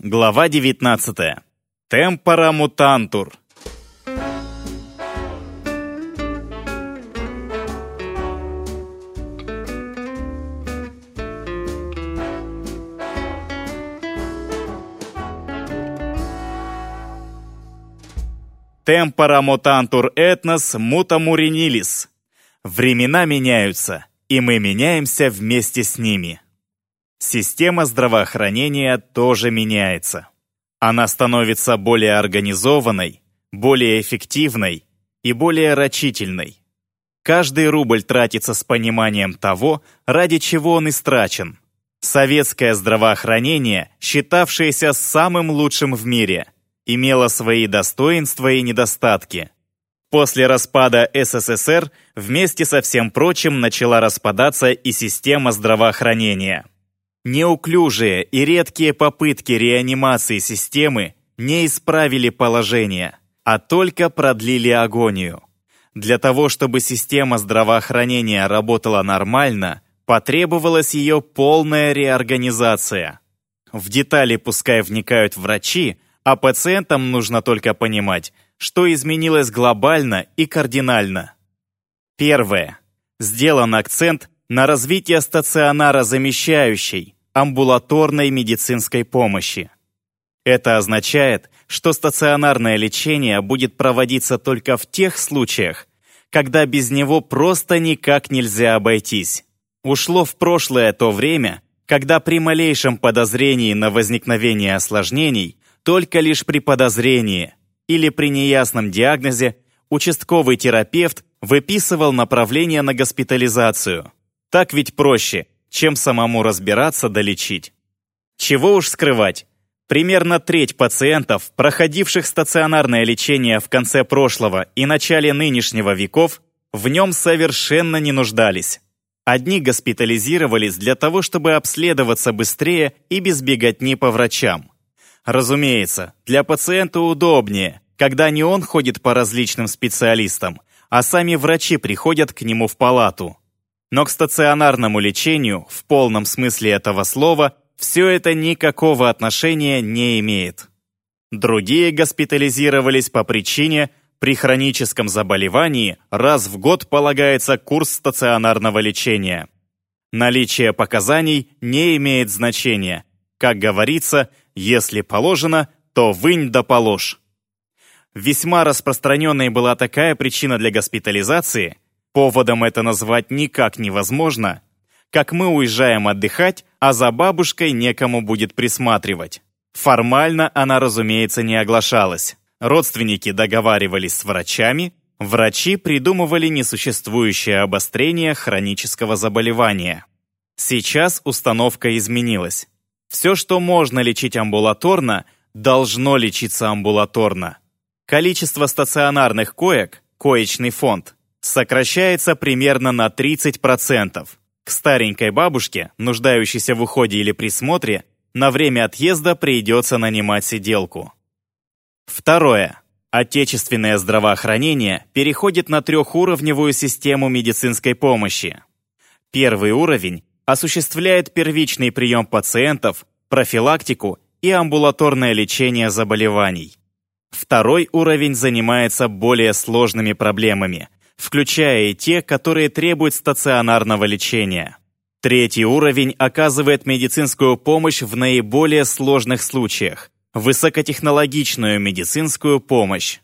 Глава 19. Темпора мутантур. Темпора мутантур этнос мутамуринилис. Времена меняются, и мы меняемся вместе с ними. Система здравоохранения тоже меняется. Она становится более организованной, более эффективной и более рачительной. Каждый рубль тратится с пониманием того, ради чего он истрачен. Советское здравоохранение, считавшееся самым лучшим в мире, имело свои достоинства и недостатки. После распада СССР вместе со всем прочим начала распадаться и система здравоохранения. Неуклюжие и редкие попытки реанимации системы не исправили положение, а только продлили агонию. Для того, чтобы система здравоохранения работала нормально, потребовалась ее полная реорганизация. В детали пускай вникают врачи, а пациентам нужно только понимать, что изменилось глобально и кардинально. Первое. Сделан акцент на развитие стационара замещающей, амбулаторной медицинской помощи. Это означает, что стационарное лечение будет проводиться только в тех случаях, когда без него просто никак нельзя обойтись. Ушло в прошлое то время, когда при малейшем подозрении на возникновение осложнений, только лишь при подозрении или при неясном диагнозе, участковый терапевт выписывал направление на госпитализацию. Так ведь проще, чем самому разбираться да лечить. Чего уж скрывать, примерно треть пациентов, проходивших стационарное лечение в конце прошлого и начале нынешнего веков, в нем совершенно не нуждались. Одни госпитализировались для того, чтобы обследоваться быстрее и без беготни по врачам. Разумеется, для пациента удобнее, когда не он ходит по различным специалистам, а сами врачи приходят к нему в палату. Но к стационарному лечению, в полном смысле этого слова, все это никакого отношения не имеет. Другие госпитализировались по причине, при хроническом заболевании раз в год полагается курс стационарного лечения. Наличие показаний не имеет значения. Как говорится, если положено, то вынь да положь. Весьма распространенной была такая причина для госпитализации – Поводом это назвать никак невозможно, как мы уезжаем отдыхать, а за бабушкой некому будет присматривать. Формально она, разумеется, не оглашалась. Родственники договаривались с врачами, врачи придумывали несуществующее обострение хронического заболевания. Сейчас установка изменилась. Все, что можно лечить амбулаторно, должно лечиться амбулаторно. Количество стационарных коек, коечный фонд, сокращается примерно на 30%. К старенькой бабушке, нуждающейся в уходе или присмотре, на время отъезда придется нанимать сиделку. Второе. Отечественное здравоохранение переходит на трехуровневую систему медицинской помощи. Первый уровень осуществляет первичный прием пациентов, профилактику и амбулаторное лечение заболеваний. Второй уровень занимается более сложными проблемами, включая и те, которые требуют стационарного лечения. Третий уровень оказывает медицинскую помощь в наиболее сложных случаях, высокотехнологичную медицинскую помощь.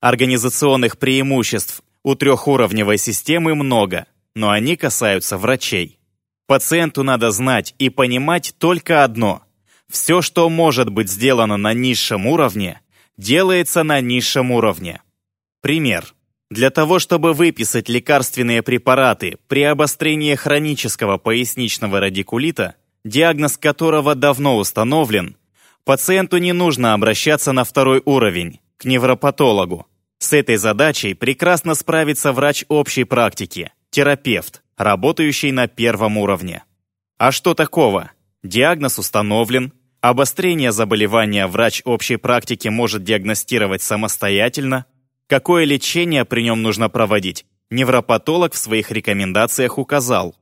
Организационных преимуществ у трехуровневой системы много, но они касаются врачей. Пациенту надо знать и понимать только одно. Все, что может быть сделано на низшем уровне, делается на низшем уровне. Пример. Для того, чтобы выписать лекарственные препараты при обострении хронического поясничного радикулита, диагноз которого давно установлен, пациенту не нужно обращаться на второй уровень, к невропатологу. С этой задачей прекрасно справится врач общей практики, терапевт, работающий на первом уровне. А что такого? Диагноз установлен, обострение заболевания врач общей практики может диагностировать самостоятельно, Какое лечение при нем нужно проводить, невропатолог в своих рекомендациях указал.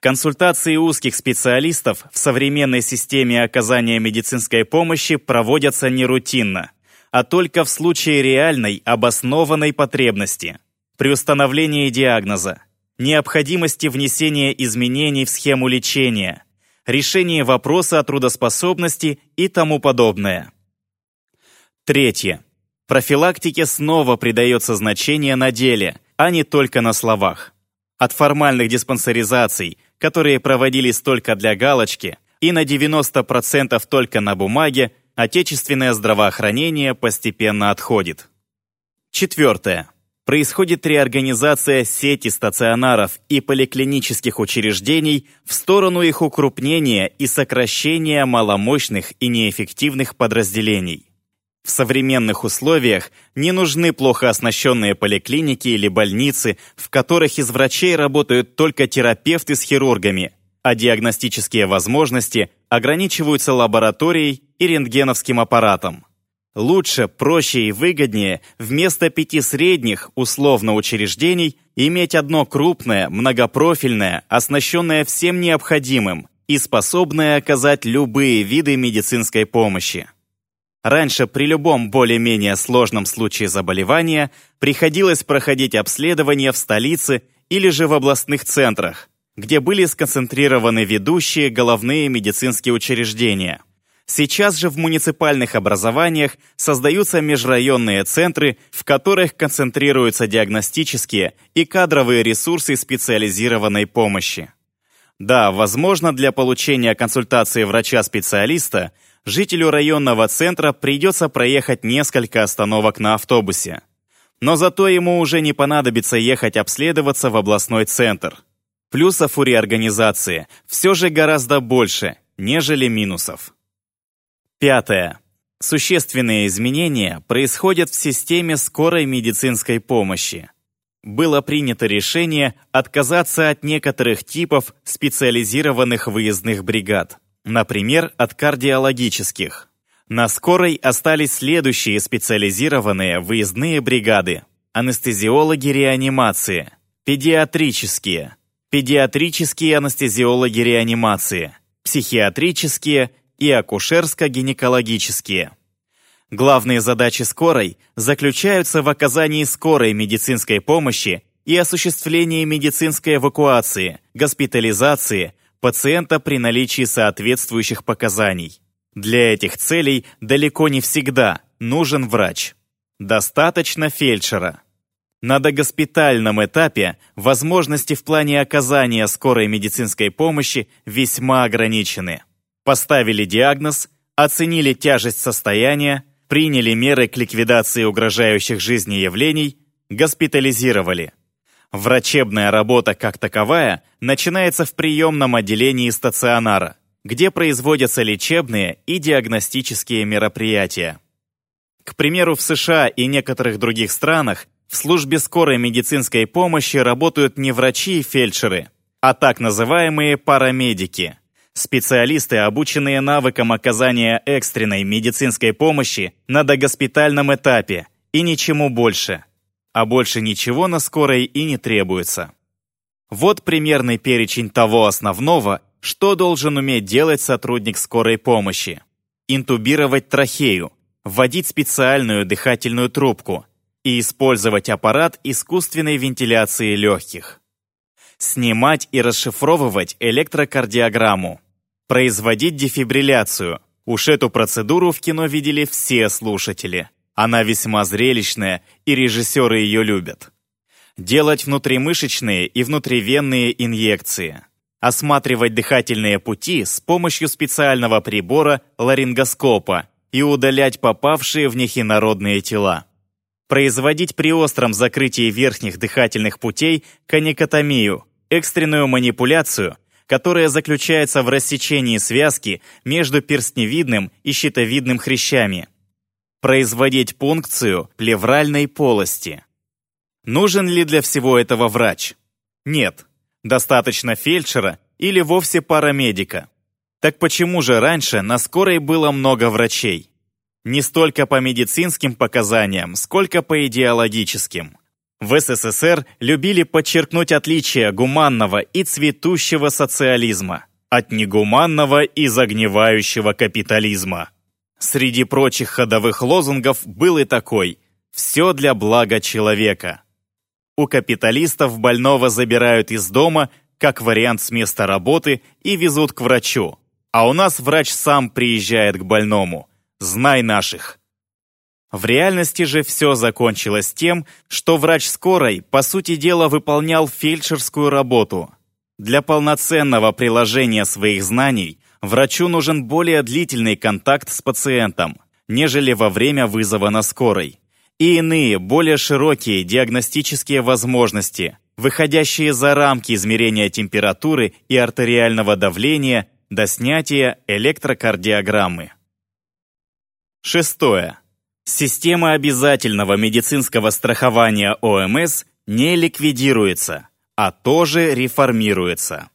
Консультации узких специалистов в современной системе оказания медицинской помощи проводятся не рутинно, а только в случае реальной обоснованной потребности, при установлении диагноза, необходимости внесения изменений в схему лечения, решении вопроса о трудоспособности и тому подобное. Третье. Профилактике снова придается значение на деле, а не только на словах. От формальных диспансеризаций которые проводились только для галочки, и на 90% только на бумаге, отечественное здравоохранение постепенно отходит. Четвертое. Происходит реорганизация сети стационаров и поликлинических учреждений в сторону их укрупнения и сокращения маломощных и неэффективных подразделений. В современных условиях не нужны плохо оснащенные поликлиники или больницы, в которых из врачей работают только терапевты с хирургами, а диагностические возможности ограничиваются лабораторией и рентгеновским аппаратом. Лучше, проще и выгоднее вместо пяти средних, условно, учреждений иметь одно крупное, многопрофильное, оснащенное всем необходимым и способное оказать любые виды медицинской помощи. Раньше при любом более-менее сложном случае заболевания приходилось проходить обследование в столице или же в областных центрах, где были сконцентрированы ведущие головные медицинские учреждения. Сейчас же в муниципальных образованиях создаются межрайонные центры, в которых концентрируются диагностические и кадровые ресурсы специализированной помощи. Да, возможно, для получения консультации врача-специалиста жителю районного центра придется проехать несколько остановок на автобусе. Но зато ему уже не понадобится ехать обследоваться в областной центр. Плюсов у реорганизации все же гораздо больше, нежели минусов. Пятое. Существенные изменения происходят в системе скорой медицинской помощи. Было принято решение отказаться от некоторых типов специализированных выездных бригад. Например, от кардиологических. На скорой остались следующие специализированные выездные бригады. Анестезиологи реанимации, педиатрические, педиатрические анестезиологи реанимации, психиатрические и акушерско-гинекологические. Главные задачи скорой заключаются в оказании скорой медицинской помощи и осуществлении медицинской эвакуации, госпитализации, пациента при наличии соответствующих показаний. Для этих целей далеко не всегда нужен врач. Достаточно фельдшера. На догоспитальном этапе возможности в плане оказания скорой медицинской помощи весьма ограничены. Поставили диагноз, оценили тяжесть состояния, приняли меры к ликвидации угрожающих жизни явлений, госпитализировали – Врачебная работа как таковая начинается в приемном отделении стационара, где производятся лечебные и диагностические мероприятия. К примеру, в США и некоторых других странах в службе скорой медицинской помощи работают не врачи и фельдшеры, а так называемые парамедики – специалисты, обученные навыкам оказания экстренной медицинской помощи на догоспитальном этапе и ничему больше – а больше ничего на скорой и не требуется. Вот примерный перечень того основного, что должен уметь делать сотрудник скорой помощи. Интубировать трахею, вводить специальную дыхательную трубку и использовать аппарат искусственной вентиляции легких. Снимать и расшифровывать электрокардиограмму. Производить дефибрилляцию. Уж эту процедуру в кино видели все слушатели. Она весьма зрелищная, и режиссеры ее любят. Делать внутримышечные и внутривенные инъекции. Осматривать дыхательные пути с помощью специального прибора ларингоскопа и удалять попавшие в них инородные тела. Производить при остром закрытии верхних дыхательных путей каникотомию, экстренную манипуляцию, которая заключается в рассечении связки между перстневидным и щитовидным хрящами, производить пункцию плевральной полости. Нужен ли для всего этого врач? Нет. Достаточно фельдшера или вовсе парамедика. Так почему же раньше на скорой было много врачей? Не столько по медицинским показаниям, сколько по идеологическим. В СССР любили подчеркнуть отличие гуманного и цветущего социализма от негуманного и загнивающего капитализма. Среди прочих ходовых лозунгов был и такой «Все для блага человека». У капиталистов больного забирают из дома как вариант с места работы и везут к врачу. А у нас врач сам приезжает к больному. Знай наших. В реальности же все закончилось тем, что врач скорой, по сути дела, выполнял фельдшерскую работу. Для полноценного приложения своих знаний врачу нужен более длительный контакт с пациентом, нежели во время вызова на скорой, и иные, более широкие диагностические возможности, выходящие за рамки измерения температуры и артериального давления до снятия электрокардиограммы. Шестое. Система обязательного медицинского страхования ОМС не ликвидируется, а тоже реформируется.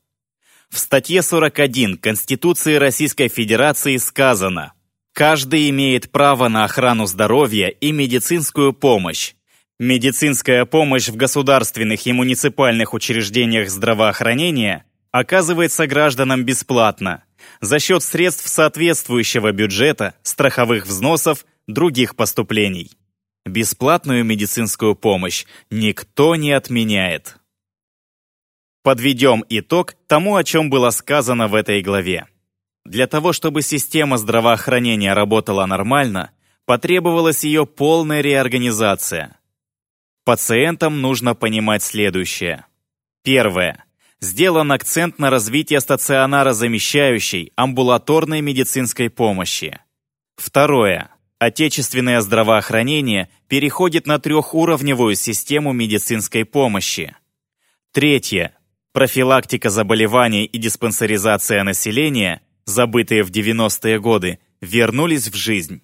В статье 41 Конституции Российской Федерации сказано «Каждый имеет право на охрану здоровья и медицинскую помощь. Медицинская помощь в государственных и муниципальных учреждениях здравоохранения оказывается гражданам бесплатно за счет средств соответствующего бюджета, страховых взносов – других поступлений. Бесплатную медицинскую помощь никто не отменяет. Подведем итог тому, о чем было сказано в этой главе. Для того, чтобы система здравоохранения работала нормально, потребовалась ее полная реорганизация. Пациентам нужно понимать следующее. Первое. Сделан акцент на развитие стационара замещающей амбулаторной медицинской помощи. Второе. Отечественное здравоохранение переходит на трехуровневую систему медицинской помощи. Третье. Профилактика заболеваний и диспансеризация населения, забытые в 90-е годы, вернулись в жизнь.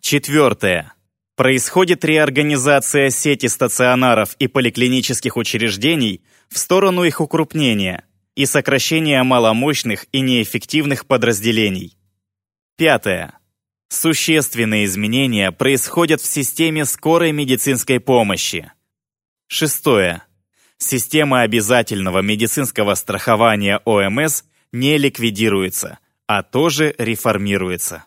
Четвертое. Происходит реорганизация сети стационаров и поликлинических учреждений в сторону их укрупнения и сокращения маломощных и неэффективных подразделений. Пятое. Существенные изменения происходят в системе скорой медицинской помощи. Шестое. Система обязательного медицинского страхования ОМС не ликвидируется, а тоже реформируется.